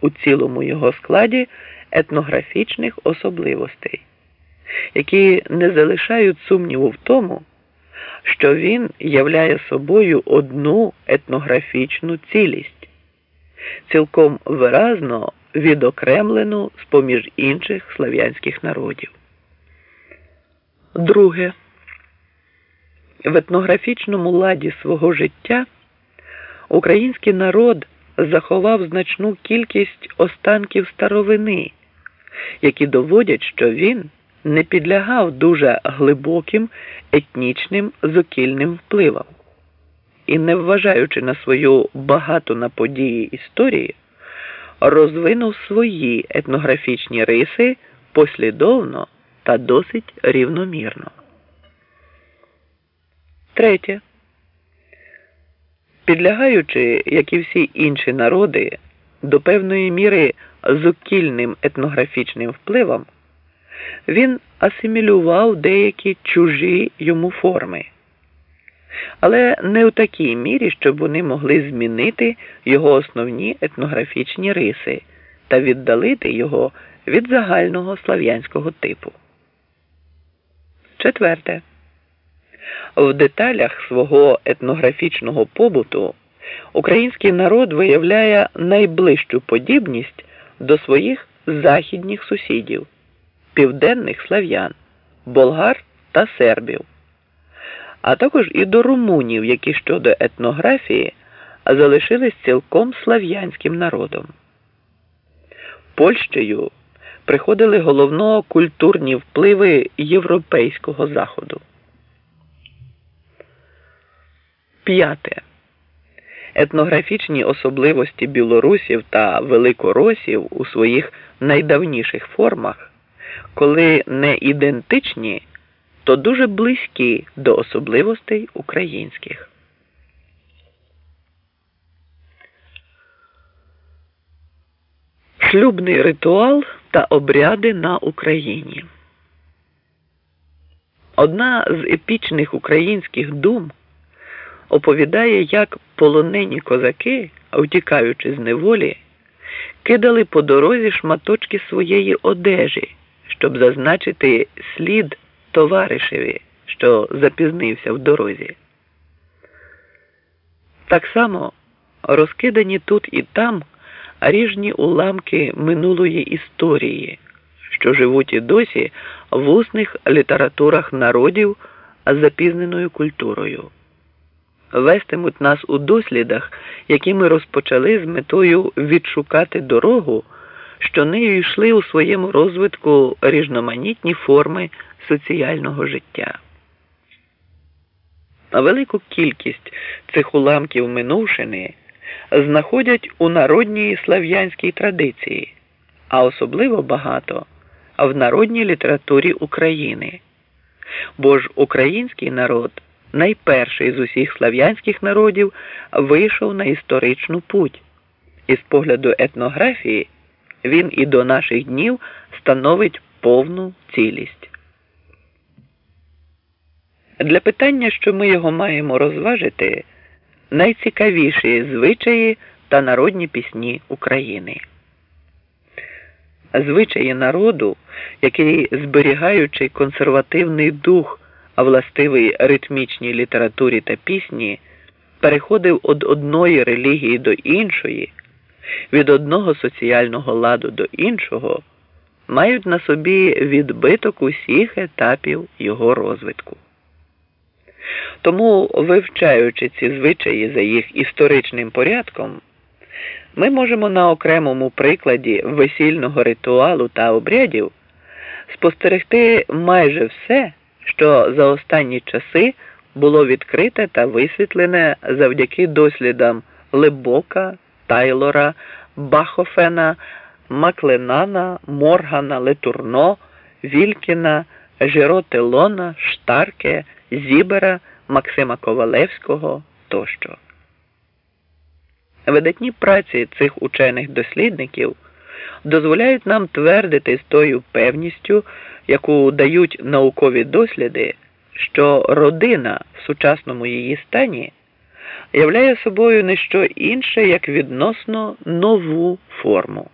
у цілому його складі етнографічних особливостей, які не залишають сумніву в тому, що він являє собою одну етнографічну цілість, цілком виразно відокремлену з поміж інших слав'янських народів. Друге, в етнографічному ладі свого життя український народ заховав значну кількість останків старовини, які доводять, що він не підлягав дуже глибоким етнічним зокільним впливам і, не вважаючи на свою багату на події історії, розвинув свої етнографічні риси послідовно та досить рівномірно. Третє. Підлягаючи, як і всі інші народи, до певної міри зокільним етнографічним впливам, він асимілював деякі чужі йому форми, але не у такій мірі, щоб вони могли змінити його основні етнографічні риси та віддалити його від загального слав'янського типу. Четверте. В деталях свого етнографічного побуту український народ виявляє найближчу подібність до своїх західніх сусідів, південних слав'ян, болгар та сербів, а також і до румунів, які щодо етнографії залишились цілком слав'янським народом. Польщею приходили головно культурні впливи європейського заходу. П'яте. Етнографічні особливості білорусів та великоросів у своїх найдавніших формах, коли не ідентичні, то дуже близькі до особливостей українських. Шлюбний ритуал та обряди на Україні. Одна з епічних українських дум оповідає, як полонені козаки, утікаючи з неволі, кидали по дорозі шматочки своєї одежі, щоб зазначити слід товаришеві, що запізнився в дорозі. Так само розкидані тут і там ріжні уламки минулої історії, що живуть і досі в усних літературах народів запізненою культурою вестимуть нас у дослідах, які ми розпочали з метою відшукати дорогу, що нею йшли у своєму розвитку різноманітні форми соціального життя. Велику кількість цих уламків минувшини знаходять у народній слав'янській традиції, а особливо багато в народній літературі України. Бо ж український народ найперший з усіх слав'янських народів вийшов на історичну путь, і з погляду етнографії він і до наших днів становить повну цілість. Для питання, що ми його маємо розважити, найцікавіші звичаї та народні пісні України. Звичаї народу, який, зберігаючи консервативний дух властивий ритмічній літературі та пісні, переходив від одної релігії до іншої, від одного соціального ладу до іншого, мають на собі відбиток усіх етапів його розвитку. Тому, вивчаючи ці звичаї за їх історичним порядком, ми можемо на окремому прикладі весільного ритуалу та обрядів спостерегти майже все що за останні часи було відкрите та висвітлене завдяки дослідам Лебока, Тайлора, Бахофена, Макленана, Моргана, Летурно, Вількіна, Жиротелона, Штарке, Зібера, Максима Ковалевського тощо. Видатні праці цих учених дослідників дозволяють нам твердити з тою певністю, яку дають наукові досліди, що родина в сучасному її стані являє собою не що інше, як відносно нову форму.